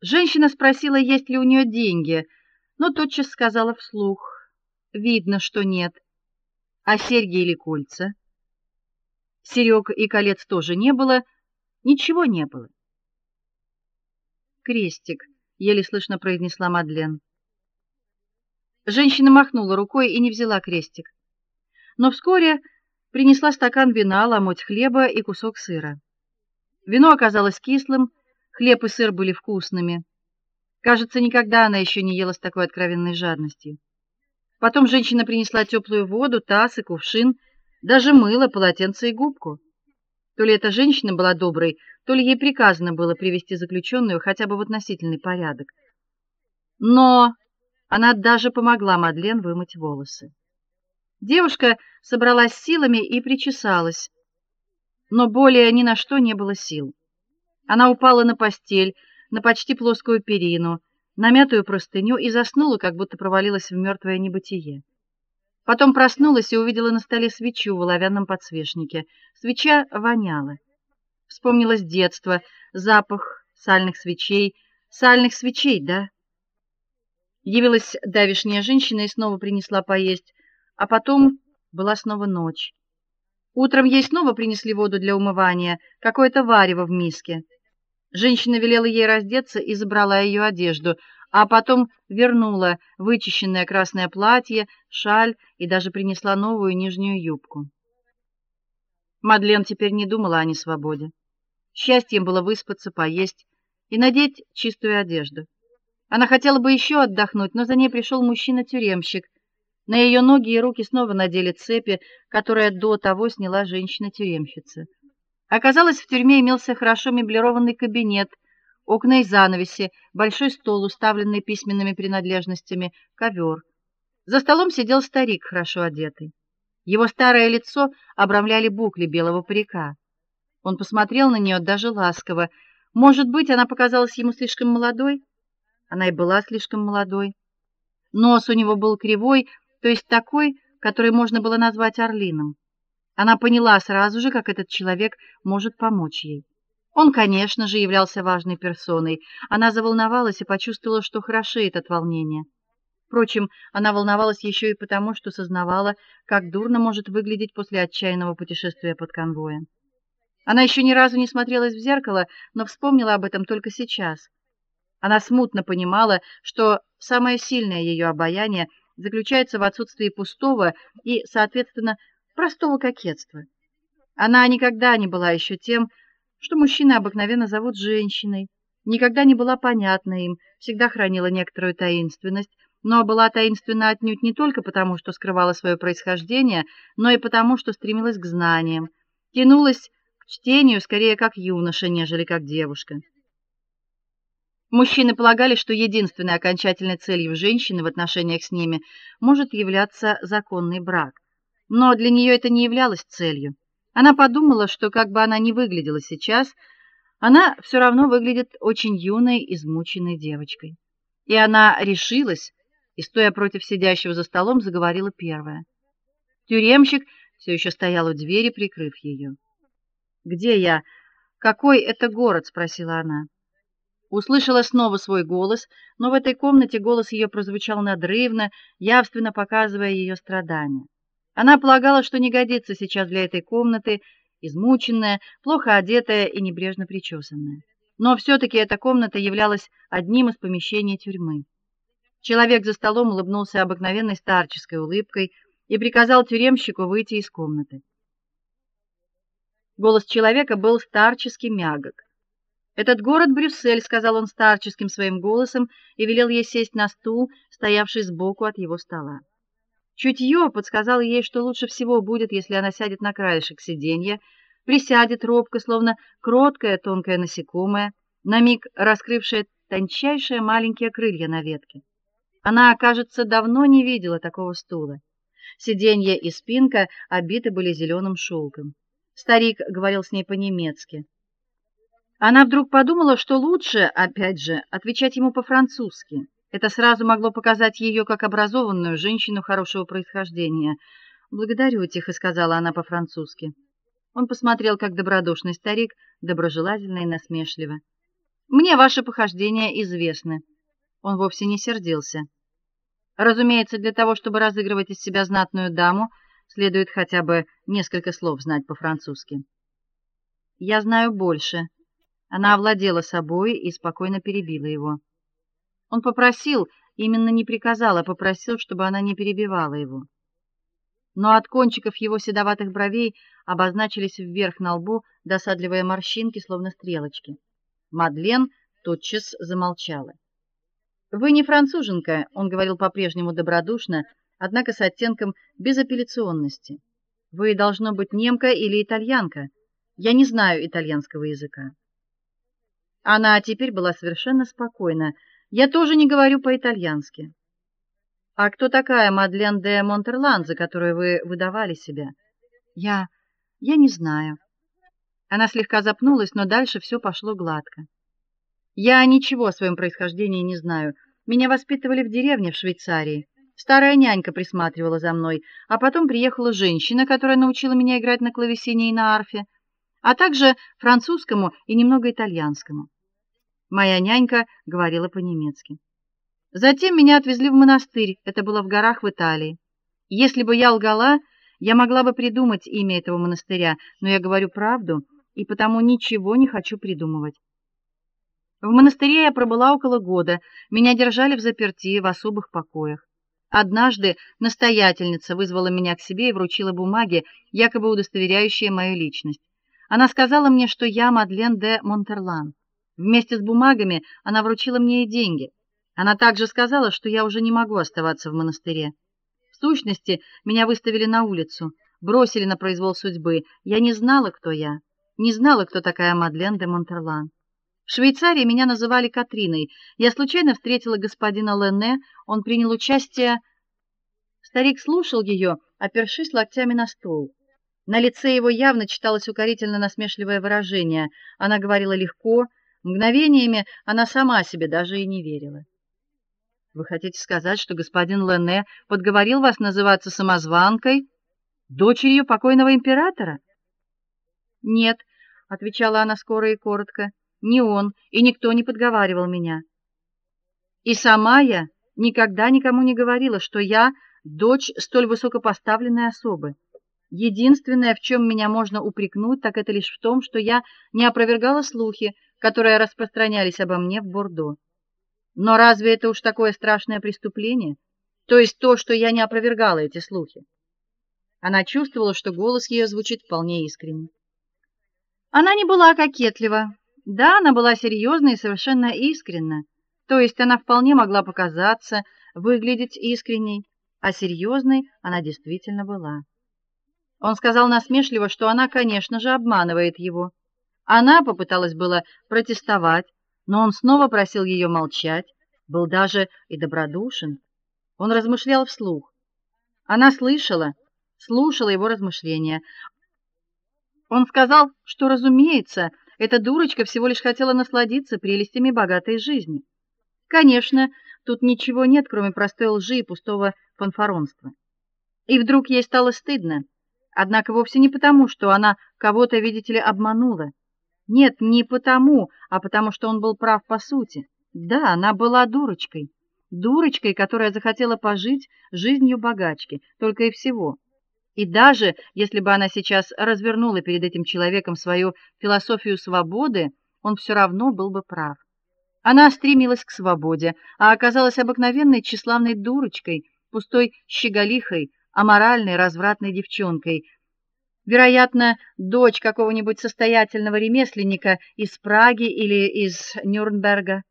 Женщина спросила, есть ли у нее деньги, но тотчас сказала вслух: "Видно, что нет. А серьги или кольца?" Серёг и колец тоже не было, ничего не было. Крестик, еле слышно произнесла Мадлен. Женщина махнула рукой и не взяла крестик. Но вскоре принесла стакан вина, ломоть хлеба и кусок сыра. Вино оказалось кислым, хлеб и сыр были вкусными. Кажется, никогда она еще не ела с такой откровенной жадностью. Потом женщина принесла теплую воду, таз и кувшин, даже мыло, полотенце и губку. То ли эта женщина была доброй, то ли ей приказано было привести заключенную хотя бы в относительный порядок. Но она даже помогла Мадлен вымыть волосы. Девушка собралась силами и причесалась, но более ни на что не было сил. Она упала на постель, на почти плоскую перину, на мятую простыню и заснула, как будто провалилась в мертвое небытие. Потом проснулась и увидела на столе свечу в оловянном подсвечнике. Свеча воняла. Вспомнилось детство, запах сальных свечей, сальных свечей, да? Явилась давишняя женщина и снова принесла поесть, а потом была снова ночь. Утром ей снова принесли воду для умывания, какое-то варево в миске. Женщина велела ей раздеться и забрала ее одежду, а потом вернула вычищенное красное платье, шаль и даже принесла новую нижнюю юбку. Мадлен теперь не думала о несвободе. Счастьем было выспаться, поесть и надеть чистую одежду. Она хотела бы еще отдохнуть, но за ней пришел мужчина-тюремщик. На ее ноги и руки снова надели цепи, которые до того сняла женщина-тюремщица. Оказалось, в тюрьме имелся хорошо меблированный кабинет – окна и занавеси, большой стол, уставленный письменными принадлежностями, ковер. За столом сидел старик, хорошо одетый. Его старое лицо обрамляли букли белого парика. Он посмотрел на нее даже ласково. Может быть, она показалась ему слишком молодой? Она и была слишком молодой. Нос у него был кривой, то есть такой, который можно было назвать орлиным. Она поняла сразу же, как этот человек может помочь ей. Он, конечно же, являлся важной персоной. Она заволновалась и почувствовала, что хорошеет от волнения. Впрочем, она волновалась еще и потому, что сознавала, как дурно может выглядеть после отчаянного путешествия под конвоем. Она еще ни разу не смотрелась в зеркало, но вспомнила об этом только сейчас. Она смутно понимала, что самое сильное ее обаяние заключается в отсутствии пустого и, соответственно, простого кокетства. Она никогда не была еще тем, что мужчины обыкновенно зовут женщиной, никогда не была понятна им, всегда хранила некоторую таинственность, но была таинственна отнюдь не только потому, что скрывала свое происхождение, но и потому, что стремилась к знаниям, тянулась к чтению скорее как юноша, нежели как девушка. Мужчины полагали, что единственной окончательной целью женщины в отношениях с ними может являться законный брак. Но для нее это не являлось целью. Она подумала, что как бы она ни выглядела сейчас, она все равно выглядит очень юной, измученной девочкой. И она решилась, и стоя против сидящего за столом, заговорила первая. Тюремщик все еще стоял у двери, прикрыв ее. "Где я? Какой это город?" спросила она. Услышала снова свой голос, но в этой комнате голос ее прозвучал надрывно, явственно показывая ее страдания. Она полагала, что не годится сейчас для этой комнаты, измученная, плохо одетая и небрежно причёсанная. Но все таки эта комната являлась одним из помещений тюрьмы. Человек за столом улыбнулся обыкновенной старческой улыбкой и приказал тюремщику выйти из комнаты. Голос человека был старчески мягок. "Этот город Брюссель", сказал он старческим своим голосом и велел ей сесть на стул, стоявший сбоку от его стола. Чутье подсказало ей, что лучше всего будет, если она сядет на краешек сиденья, присядет робко, словно кроткое тонкое насекомое, на миг раскрывшее тончайшие маленькие крылья на ветке. Она, кажется, давно не видела такого стула. Сиденье и спинка обиты были зеленым шелком. Старик говорил с ней по-немецки. Она вдруг подумала, что лучше, опять же, отвечать ему по-французски. Это сразу могло показать ее как образованную женщину хорошего происхождения. "Благодарю", тихо сказала она по-французски. Он посмотрел как добродушный старик, доброжелательно и насмешливо. Мне ваши похождения известны. Он вовсе не сердился. Разумеется, для того, чтобы разыгрывать из себя знатную даму, следует хотя бы несколько слов знать по-французски. Я знаю больше. Она овладела собой и спокойно перебила его. Он попросил, именно не приказал, а попросил, чтобы она не перебивала его. Но от кончиков его седоватых бровей обозначились вверх на лбу досадливые морщинки, словно стрелочки. Мадлен тотчас замолчала. Вы не француженка, он говорил по-прежнему добродушно, однако с оттенком безапелляционности. Вы должно быть немка или итальянка. Я не знаю итальянского языка. Она теперь была совершенно спокойна. Я тоже не говорю по-итальянски. А кто такая Мадлен де Монтерлан, за которую вы выдавали себя? Я я не знаю. Она слегка запнулась, но дальше все пошло гладко. Я ничего о своем происхождении не знаю. Меня воспитывали в деревне в Швейцарии. Старая нянька присматривала за мной, а потом приехала женщина, которая научила меня играть на клавесине и на арфе, а также французскому и немного итальянскому. Моя нянька говорила по-немецки. Затем меня отвезли в монастырь. Это было в горах в Италии. Если бы я лгала, я могла бы придумать имя этого монастыря, но я говорю правду и потому ничего не хочу придумывать. В монастыре я пробыла около года. Меня держали в заперти в особых покоях. Однажды настоятельница вызвала меня к себе и вручила бумаги, якобы удостоверяющие мою личность. Она сказала мне, что я Мадлен де Монтерлан. Вместе с бумагами она вручила мне и деньги. Она также сказала, что я уже не могу оставаться в монастыре. В сущности, меня выставили на улицу, бросили на произвол судьбы. Я не знала, кто я, не знала, кто такая Мадлен де Монтерлан. В Швейцарии меня называли Катриной. Я случайно встретила господина Ленне, он принял участие. Старик слушал ее, опершись локтями на стол. На лице его явно читалось укорительно насмешливое выражение. Она говорила легко, мгновениями она сама себе даже и не верила. Вы хотите сказать, что господин Ленне подговорил вас называться самозванкой, дочерью покойного императора? Нет, отвечала она скоро и коротко. Ни он и никто не подговаривал меня. И сама я никогда никому не говорила, что я дочь столь высокопоставленной особы. Единственное, в чем меня можно упрекнуть, так это лишь в том, что я не опровергала слухи, которые распространялись обо мне в Бордо. Но разве это уж такое страшное преступление? То есть то, что я не опровергала эти слухи. Она чувствовала, что голос ее звучит вполне искренне. Она не была кокетлива, да, она была серьезна и совершенно искренна. То есть она вполне могла показаться, выглядеть искренней, а серьезной она действительно была. Он сказал насмешливо, что она, конечно же, обманывает его. Она попыталась было протестовать, но он снова просил ее молчать, был даже и добродушен. Он размышлял вслух. Она слышала, слушала его размышления. Он сказал, что, разумеется, эта дурочка всего лишь хотела насладиться прелестями богатой жизни. Конечно, тут ничего нет, кроме простой лжи и пустого фанфаронства. И вдруг ей стало стыдно. Однако вовсе не потому, что она кого-то, видите ли, обманула. Нет, не потому, а потому что он был прав по сути. Да, она была дурочкой, дурочкой, которая захотела пожить жизнью богачки, только и всего. И даже если бы она сейчас развернула перед этим человеком свою философию свободы, он все равно был бы прав. Она стремилась к свободе, а оказалась обыкновенной тщеславной дурочкой, пустой щеголихой, аморальной, развратной девчонкой. Вероятно, дочь какого-нибудь состоятельного ремесленника из Праги или из Нюрнберга.